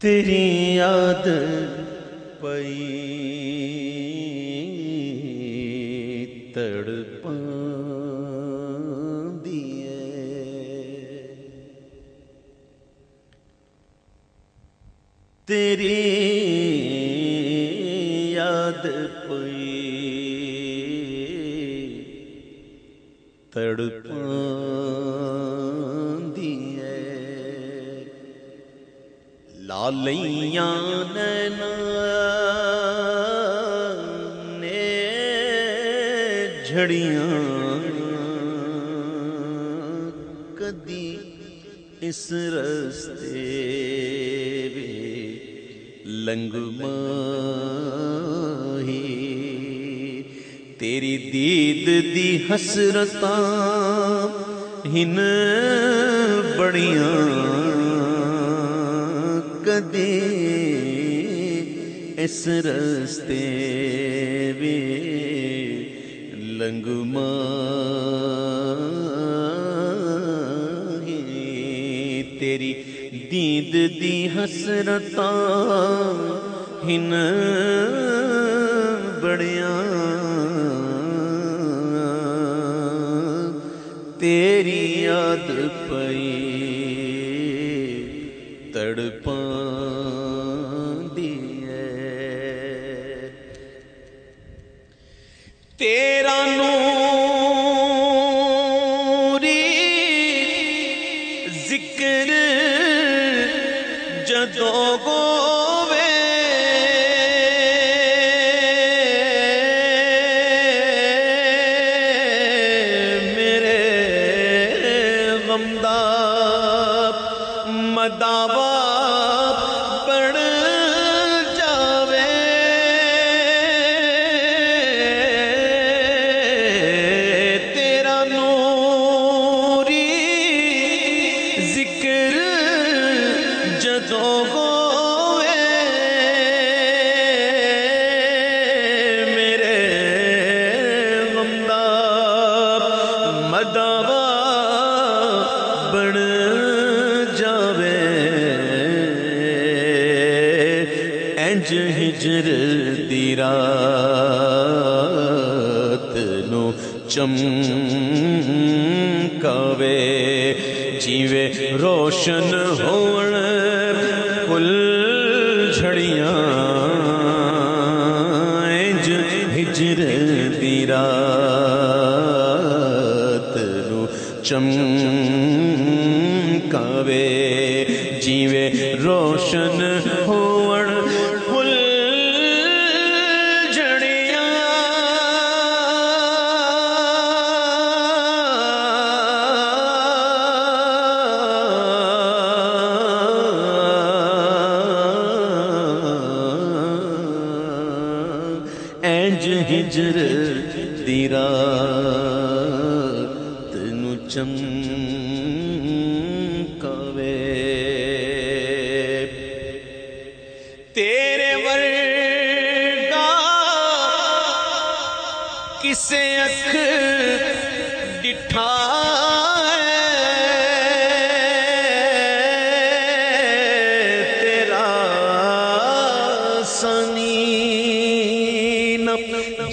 تیری یاد پئی تڑپ تیری یاد پئی تڑپ ਲਾਲੀਆਂ ਨੈਣਾ ਨੇ ਝੜੀਆਂ। ਕਦੀ ਇਸ ਰਸਤੇ ਵੇ ਲੰਗਮਾਹੀ ਤੇਰੀ ਦੀਦ ਦੀ ਹਸਰਤਾਂ ਹਿਨ ਬੜੀਆਂ اس رستے وے لنگ ماہی تیری دید دی حسرتا ہن بڑیاں۔ تیری یاد کا چمکاوے۔ جیوے روشن ہون پل جھڑیاں۔ ہجر دی رات نو چمکاوے۔ جیوے روشن ہو ہجر دی رات نو چمکاوے۔ تیرے ورگا کسے اکھ ڈٹھا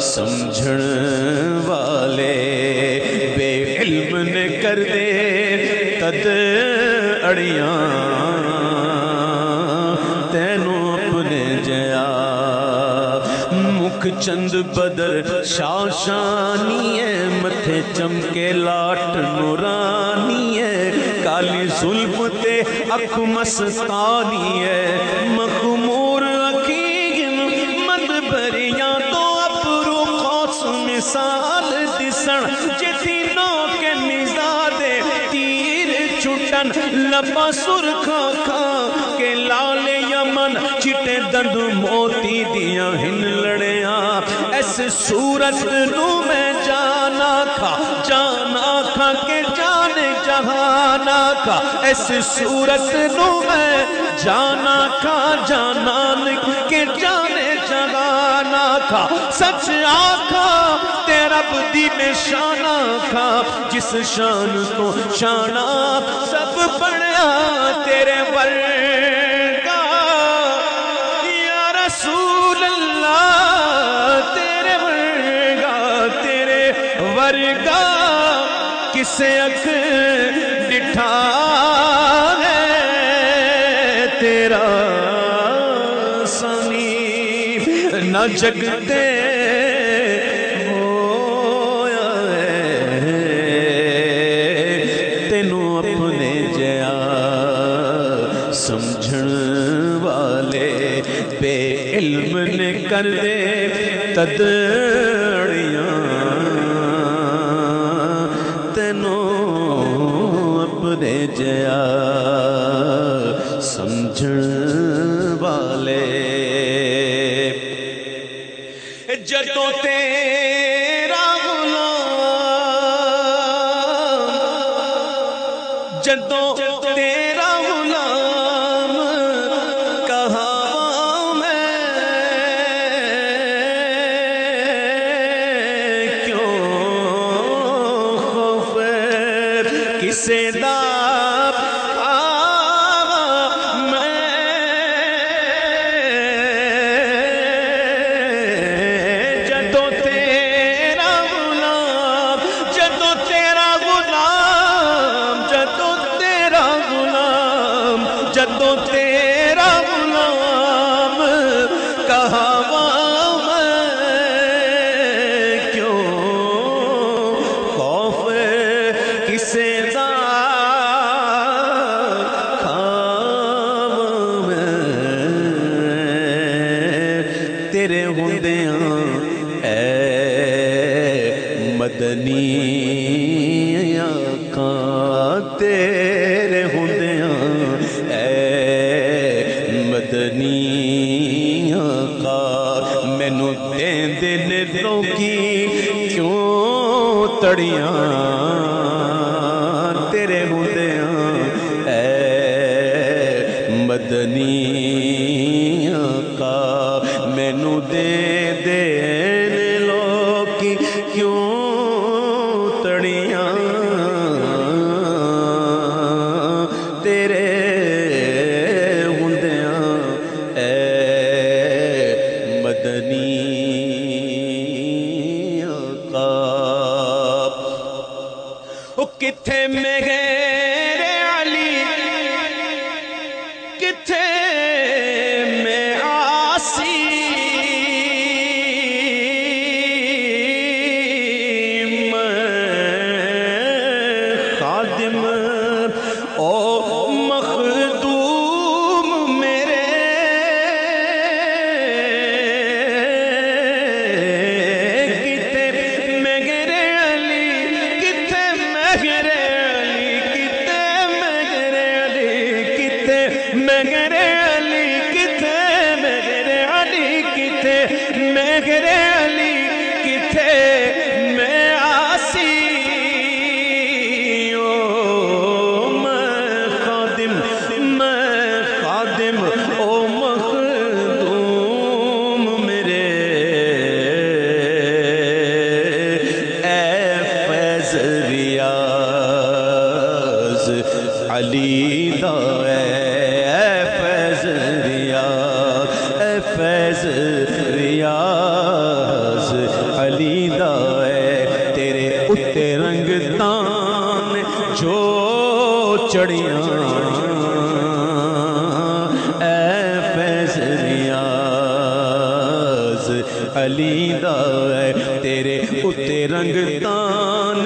سمجھن والے بے علم نے کر دے تد اڑیاں۔ تینوں اپنے جیا۔ مکھ چند بدر شاشانی ہے، متھے چمکے لاٹ نورانی ہے۔ کالی ظلم تے اکھ مستانی ہے۔ مکھ لبا سرخا کھا کے لال یمن چٹے دند موتی دیا ہن لڑیاں۔ ایسے صورت نو میں جانا کھا جانا کھا کے جانے جہانا کھا ایسے صورت نو میں جانا کھا جانا کے جانے جہانا کھا سچ آکھا تیرا بدی میں شانہ کھا جس شان تو شانہ سب پڑیا تیرے ورگا، یا رسول اللہ، تیرے ورگا تیرے ورگا، کسے اک ڈٹھا نہ جگتے ہویا ہے تینوں اپنے جیا سمجھن والے بے علم نے کر دے تدڑیاں تینوں اپنے جیا جدوں تیرا غلام جدوں تیرا غلام کہاں میں؟ کیوں خوف کسے دا غلام تیرا غلام، کہاں میں؟ کیوں؟ خوف کسے دا؟ کھاواں میں؟ تیرے ہوندیاں اے مدنی میں دل تو کی کیوں تڑیاں تیرے ہودیاں اے مدنی آقا مینو دے د لو کی کیوں تڑیاں؟ کتھے میں علی دا اے فیض ریاض اے فیض ریاض علی دا اے، تیرے اتے رنگ تان جو چڑیاں علی دا اے، تیرے اتے رنگ تان